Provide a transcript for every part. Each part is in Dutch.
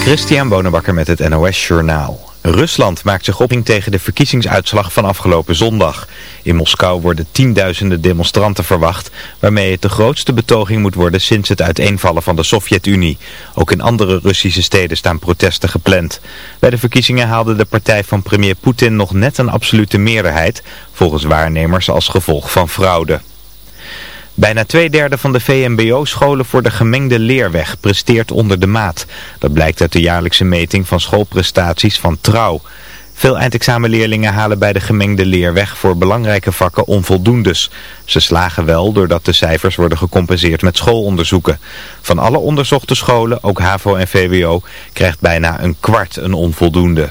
Christian Bonenbakker met het NOS Journaal. Rusland maakt zich op tegen de verkiezingsuitslag van afgelopen zondag. In Moskou worden tienduizenden demonstranten verwacht, waarmee het de grootste betoging moet worden sinds het uiteenvallen van de Sovjet-Unie. Ook in andere Russische steden staan protesten gepland. Bij de verkiezingen haalde de partij van premier Poetin nog net een absolute meerderheid, volgens waarnemers als gevolg van fraude. Bijna twee derde van de VMBO-scholen voor de gemengde leerweg presteert onder de maat. Dat blijkt uit de jaarlijkse meting van schoolprestaties van Trouw. Veel eindexamenleerlingen halen bij de gemengde leerweg voor belangrijke vakken onvoldoendes. Ze slagen wel doordat de cijfers worden gecompenseerd met schoolonderzoeken. Van alle onderzochte scholen, ook HAVO en VWO, krijgt bijna een kwart een onvoldoende.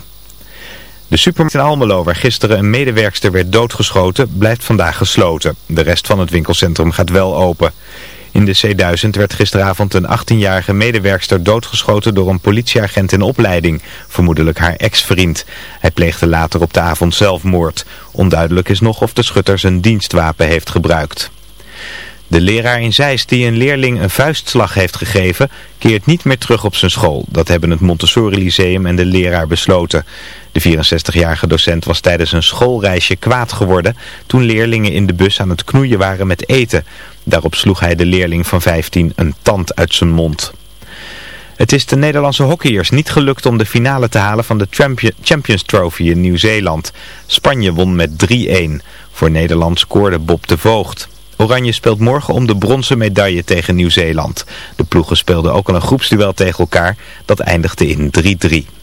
De supermarkt in Almelo, waar gisteren een medewerkster werd doodgeschoten, blijft vandaag gesloten. De rest van het winkelcentrum gaat wel open. In de C1000 werd gisteravond een 18-jarige medewerkster doodgeschoten door een politieagent in opleiding, vermoedelijk haar ex-vriend. Hij pleegde later op de avond zelfmoord. Onduidelijk is nog of de schutter zijn dienstwapen heeft gebruikt. De leraar in Zeist die een leerling een vuistslag heeft gegeven, keert niet meer terug op zijn school. Dat hebben het Montessori Lyceum en de leraar besloten. De 64-jarige docent was tijdens een schoolreisje kwaad geworden toen leerlingen in de bus aan het knoeien waren met eten. Daarop sloeg hij de leerling van 15 een tand uit zijn mond. Het is de Nederlandse hockeyers niet gelukt om de finale te halen van de Champions Trophy in Nieuw-Zeeland. Spanje won met 3-1. Voor Nederland scoorde Bob de Voogd. Oranje speelt morgen om de bronzen medaille tegen Nieuw-Zeeland. De ploegen speelden ook al een groepsduel tegen elkaar. Dat eindigde in 3-3.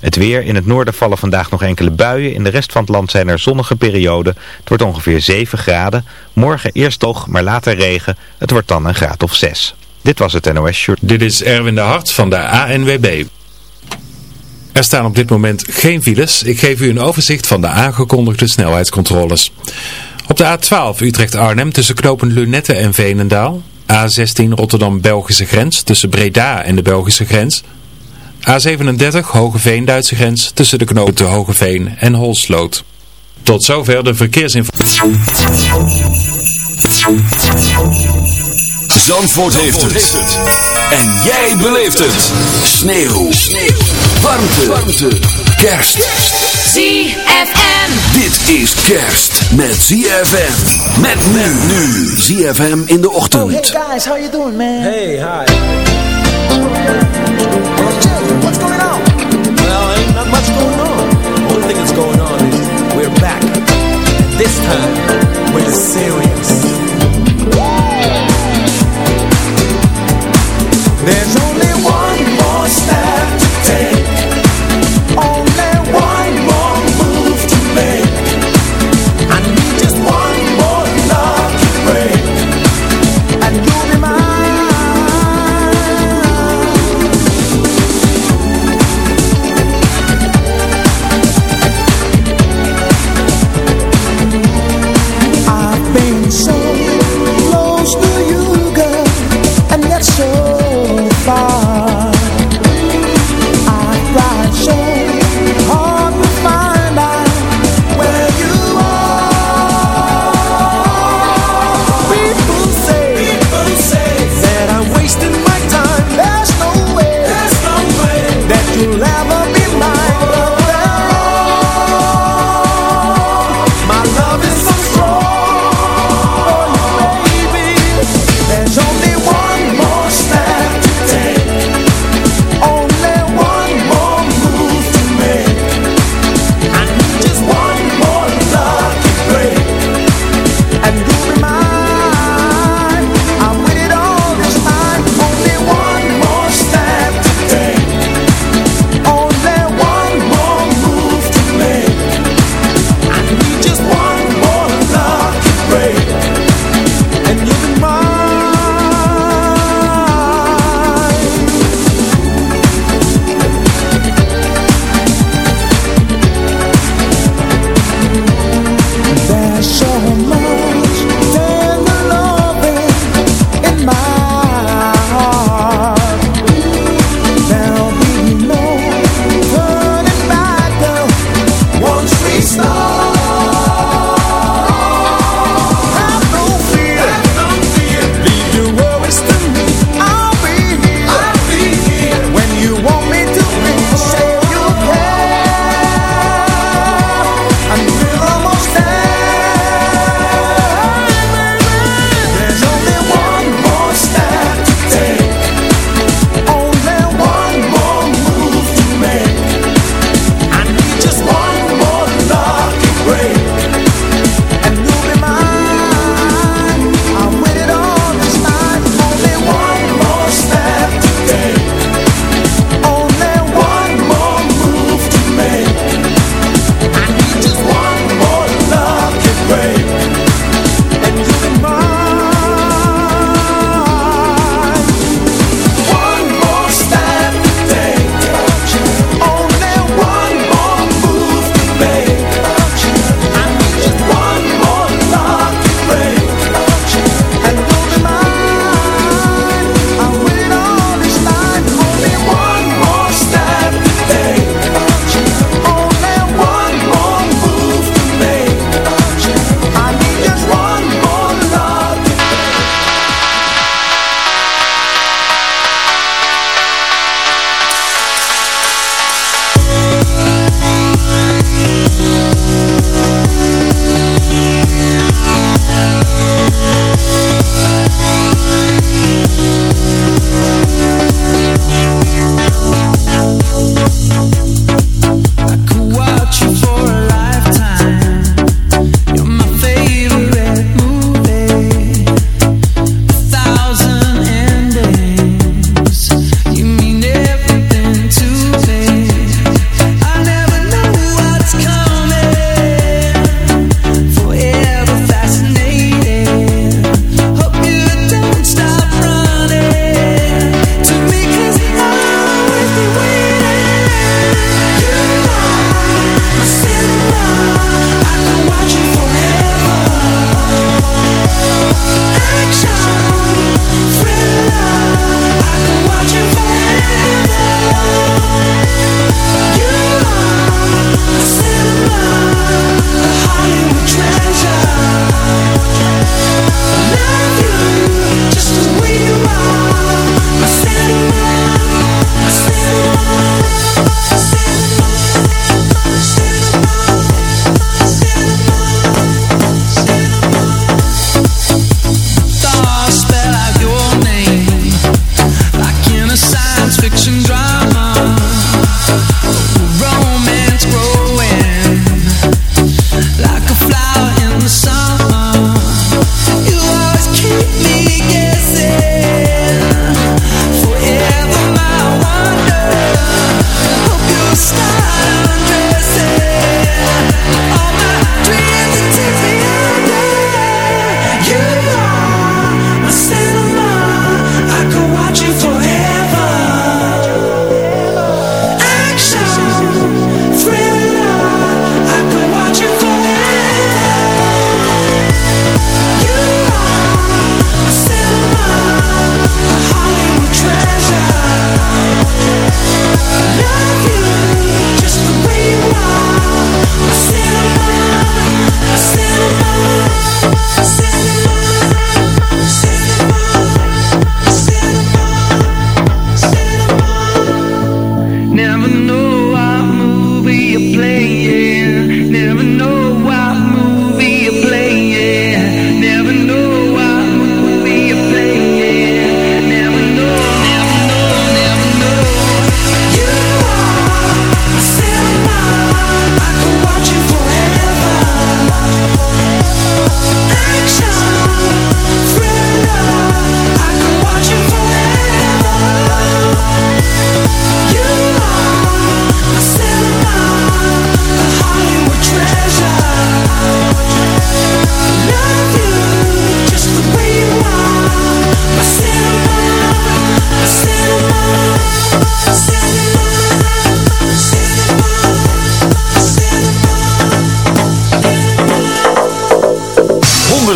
Het weer, in het noorden vallen vandaag nog enkele buien. In de rest van het land zijn er zonnige perioden. Het wordt ongeveer 7 graden. Morgen eerst toch, maar later regen. Het wordt dan een graad of 6. Dit was het NOS Shirt. Dit is Erwin de Hart van de ANWB. Er staan op dit moment geen files. Ik geef u een overzicht van de aangekondigde snelheidscontroles. Op de A12 Utrecht-Arnhem tussen knopen Lunette en Veenendaal. A16 Rotterdam-Belgische grens tussen Breda en de Belgische grens. A37 Hogeveen-Duitse grens tussen de knopen Hogeveen en Holsloot. Tot zover de verkeersinformatie. Zandvoort, heeft, het. En jij beleeft het. Sneeuw. Warmte. Warmte. Kerst. ZFM. Dit is kerst met ZFM. Met men nu. ZFM in de ochtend. Oh, hey guys, how you doing, man? Hey, hi. What's going on? Well, ain't not much going on. Only thing that's going on is we're back. This time, we're serious. There's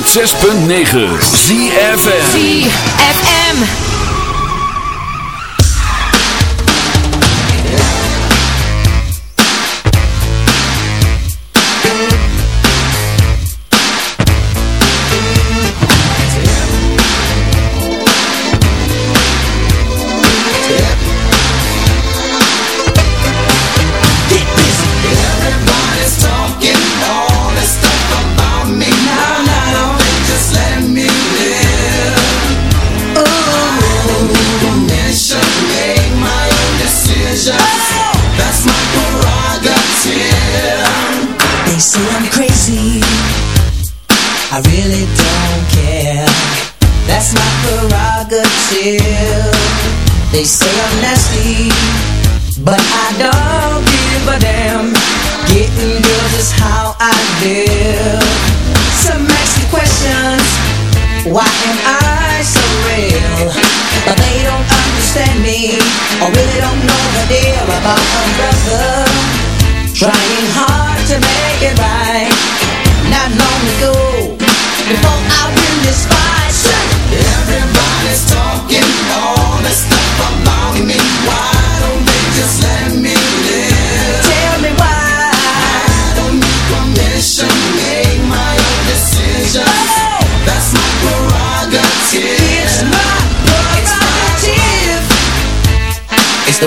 106.9 ZFM ZFM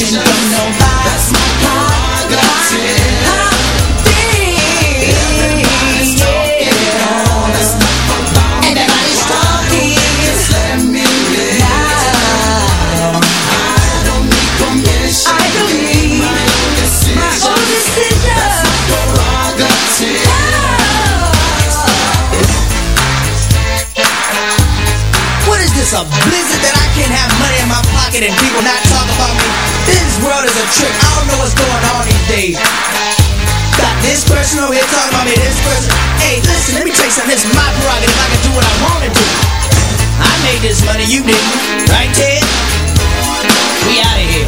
Don't know I don't know what's going on these days. Got this person over here talking about me, this person. Hey, listen, let me tell you something. It's my prerogative. I can do what I want to do. I made this money, you didn't. Right, Ted? We out of here.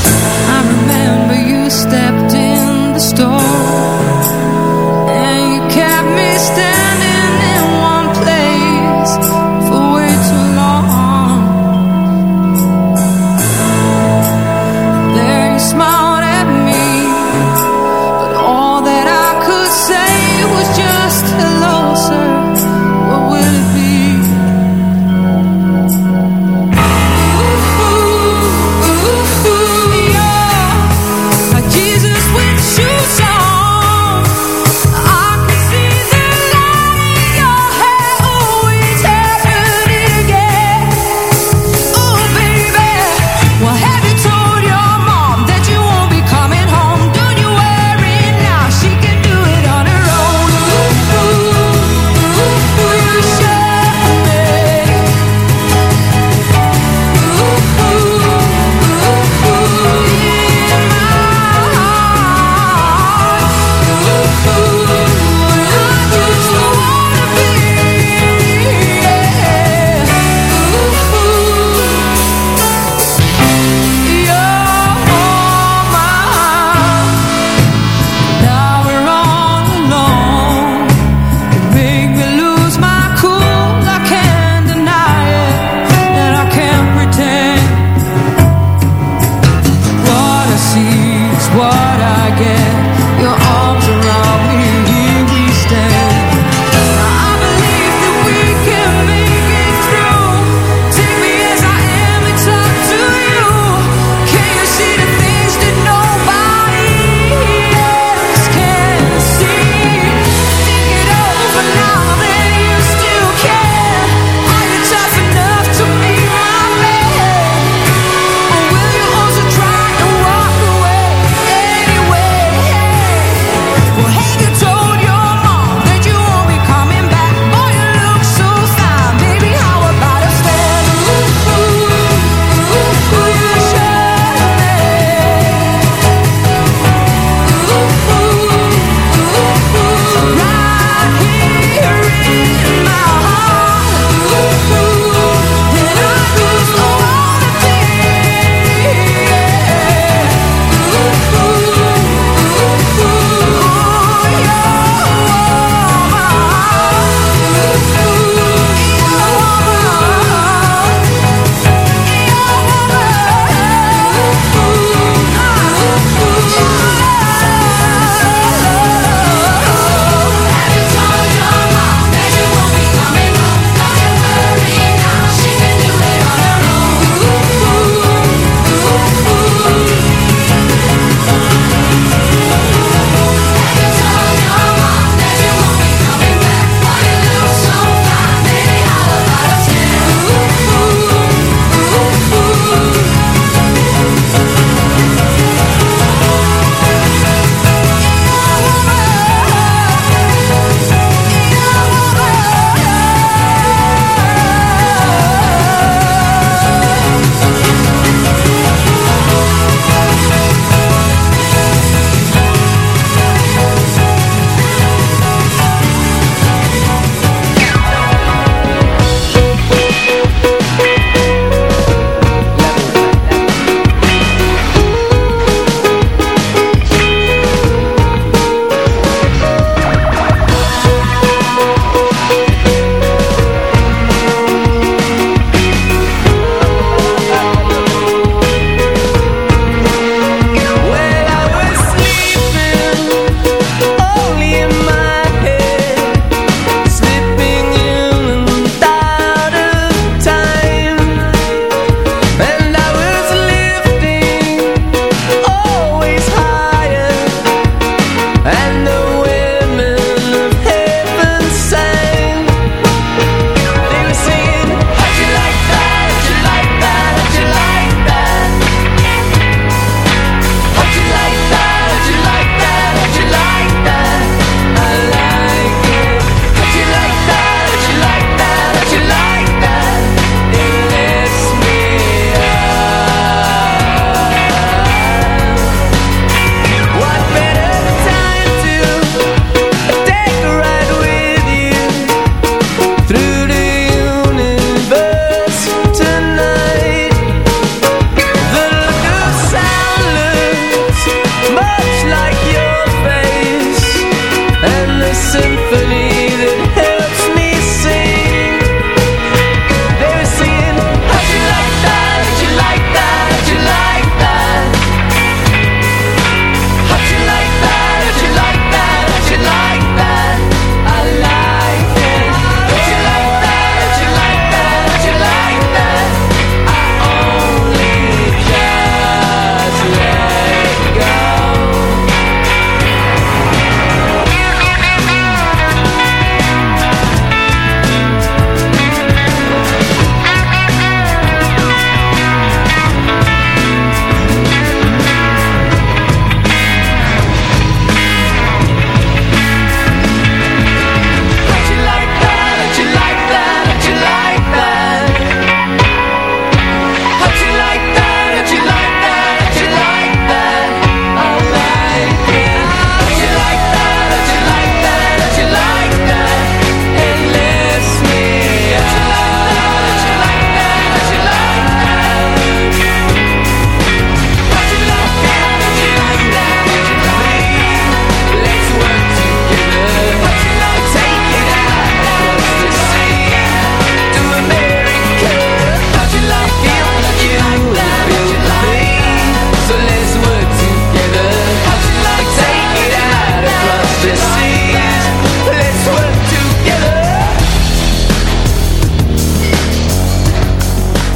stepped in the storm, and you kept me standing.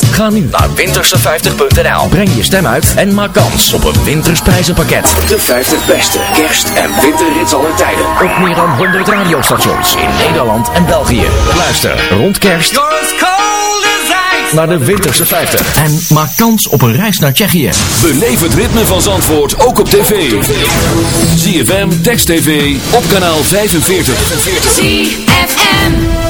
Ga nu naar winterse50.nl. Breng je stem uit en maak kans op een wintersprijzenpakket. De 50 beste kerst- en winterhits aller tijden. Op meer dan 100 radiostations in Nederland en België. Luister rond kerst naar de Winterse 50. En maak kans op een reis naar Tsjechië. Beleef het ritme van Zandvoort ook op tv. ZFM, Text TV, op kanaal 45. ZFM.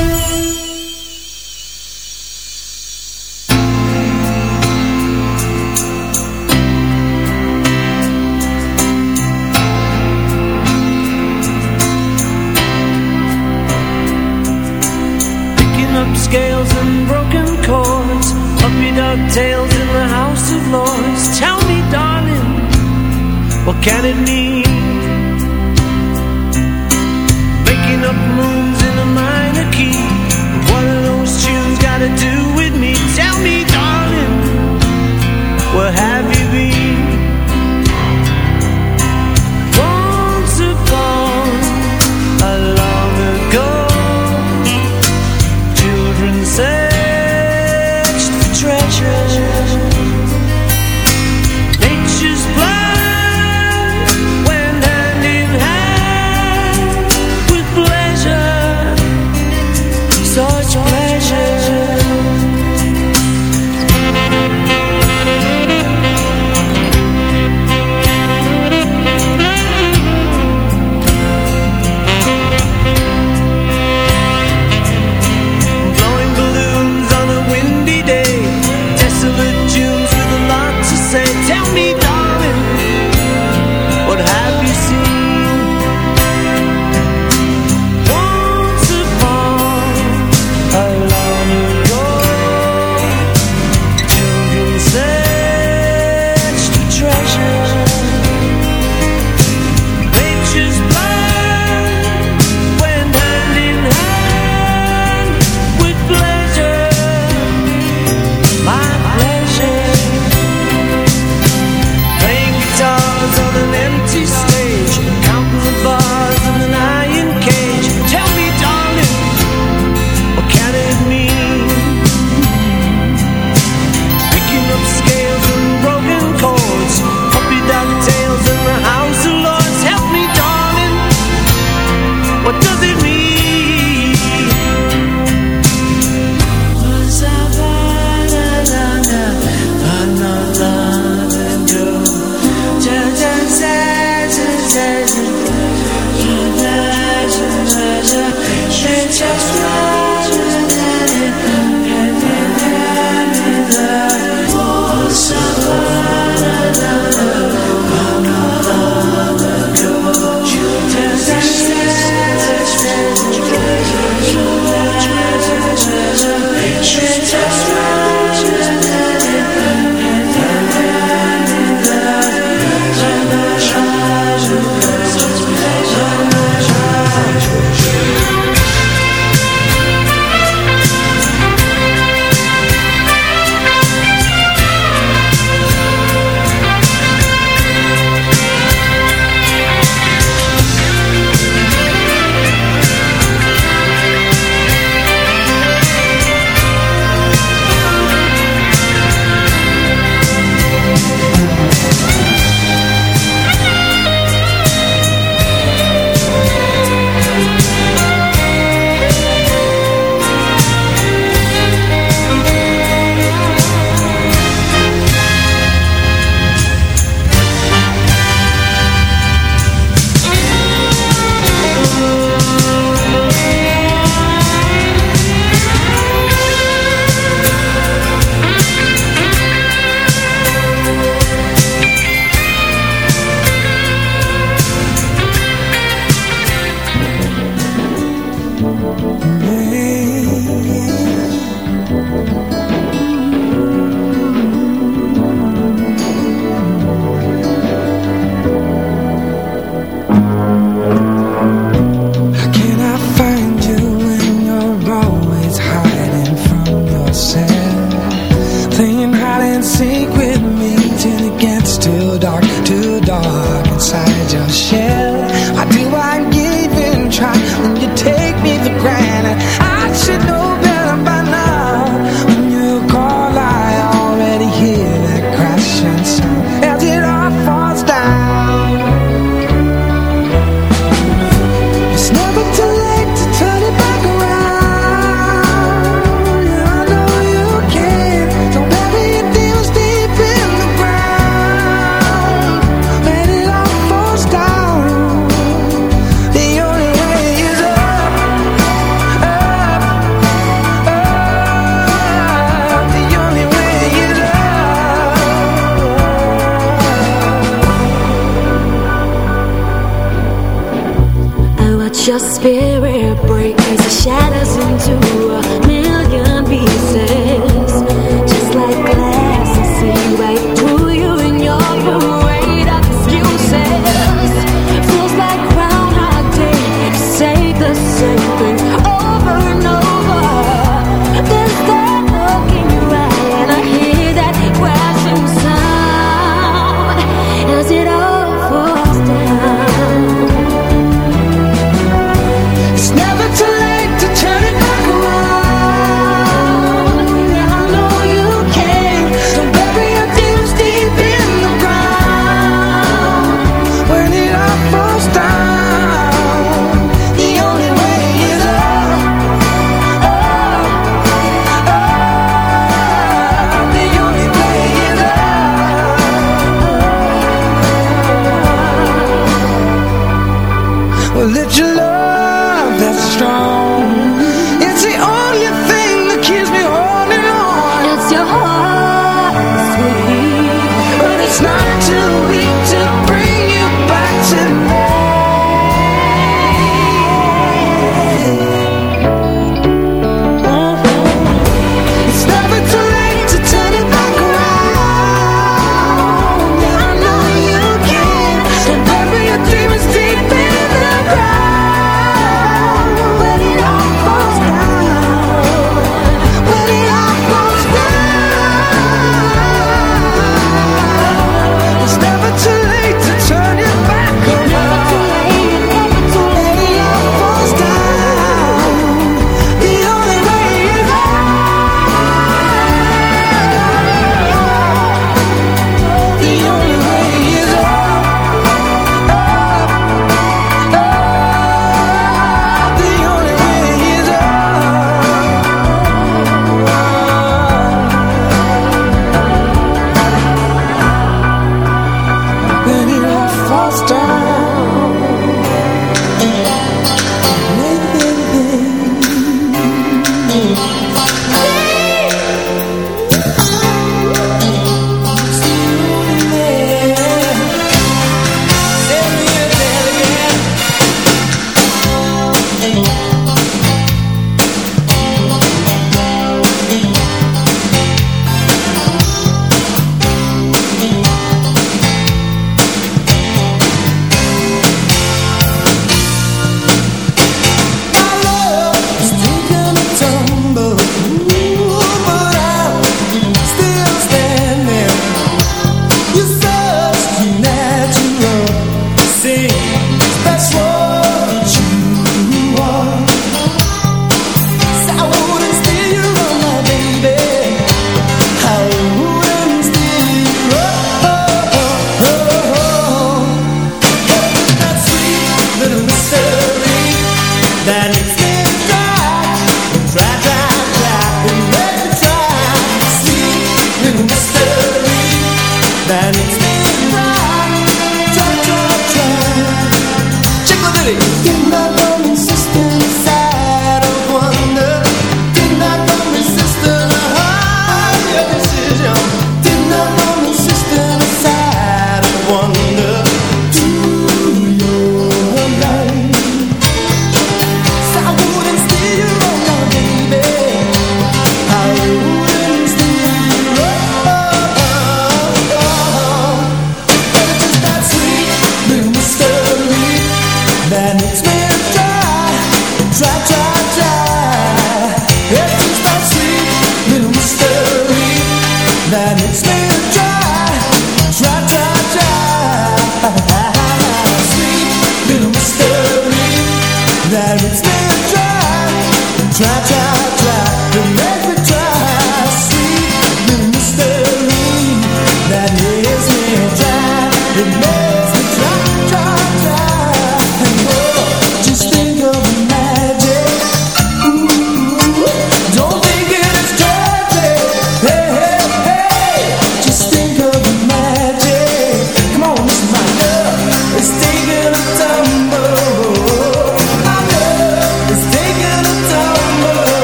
It's your love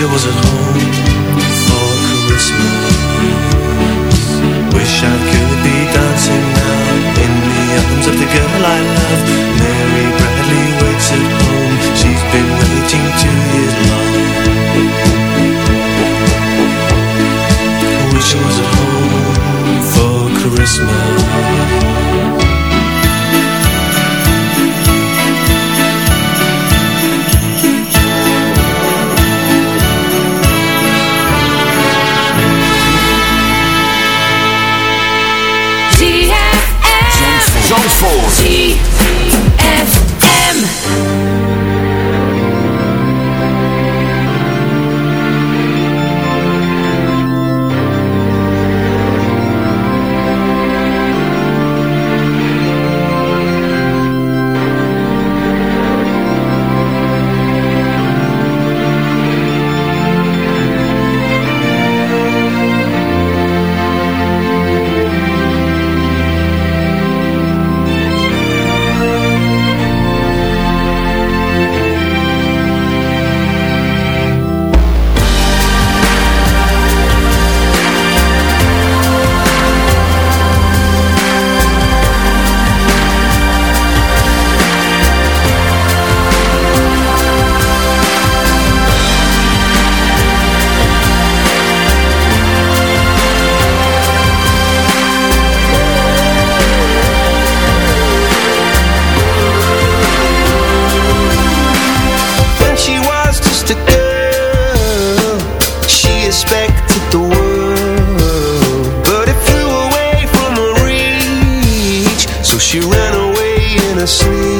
she was at home for Christmas. Wish I could be dancing now in the arms of the girl I love. to sleep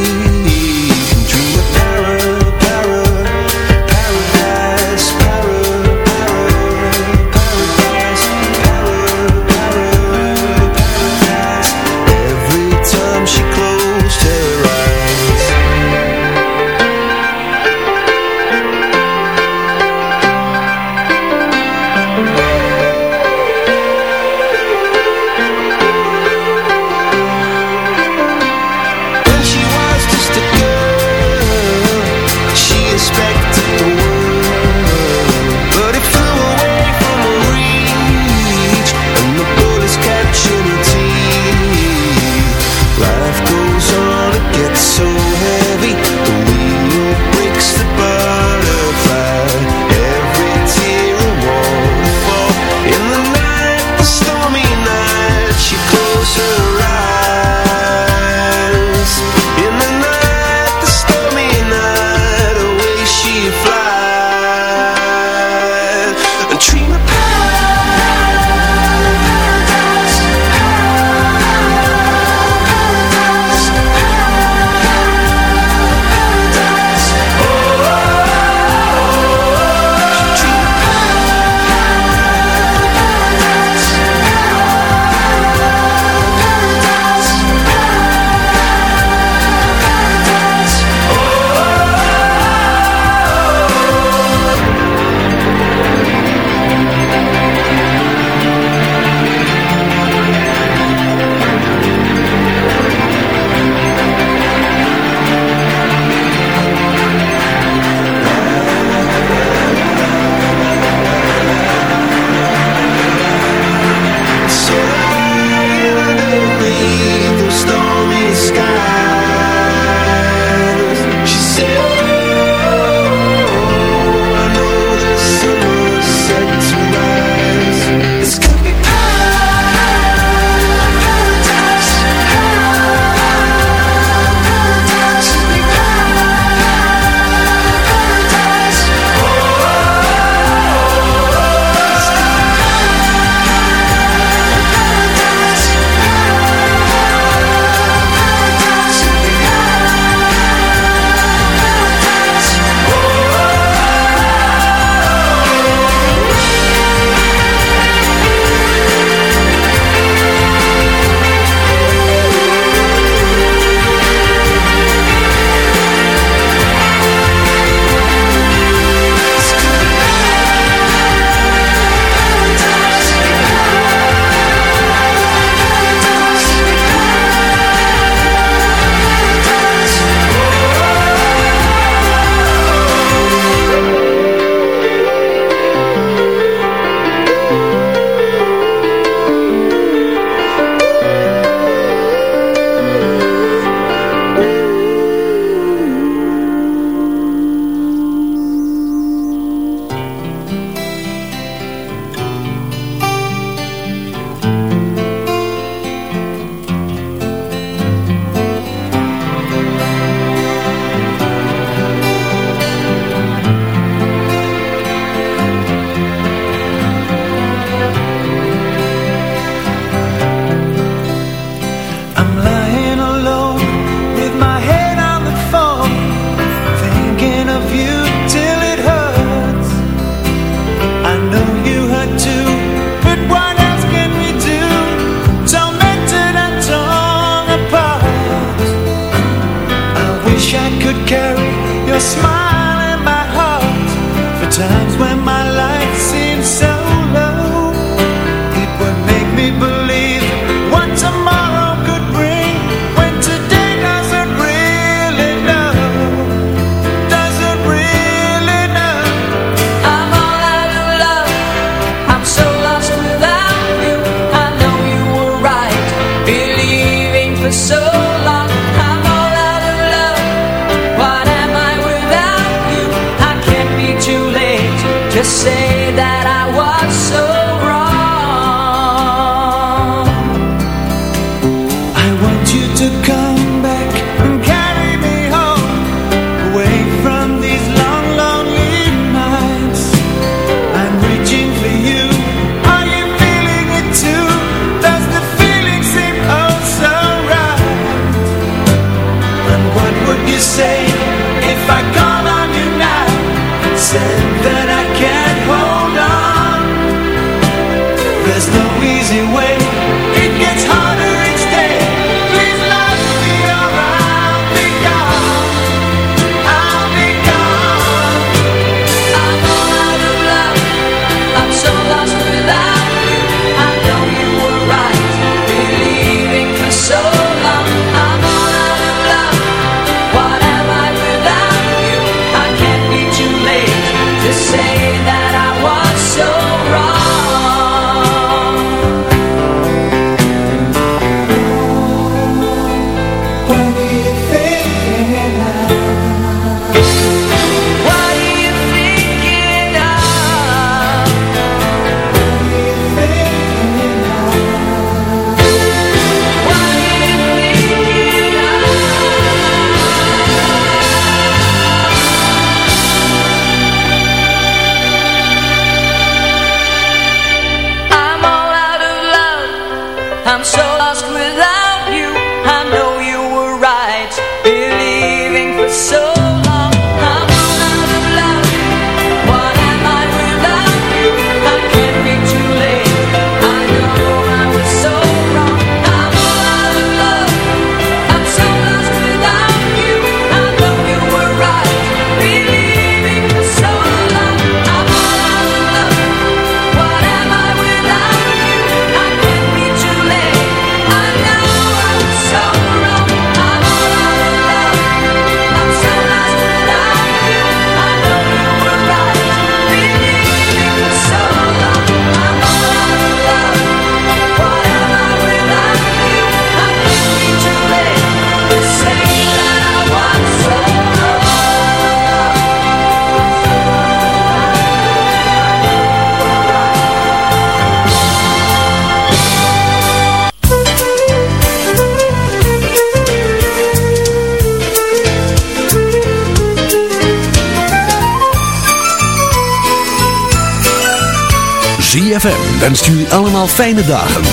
fijne dagen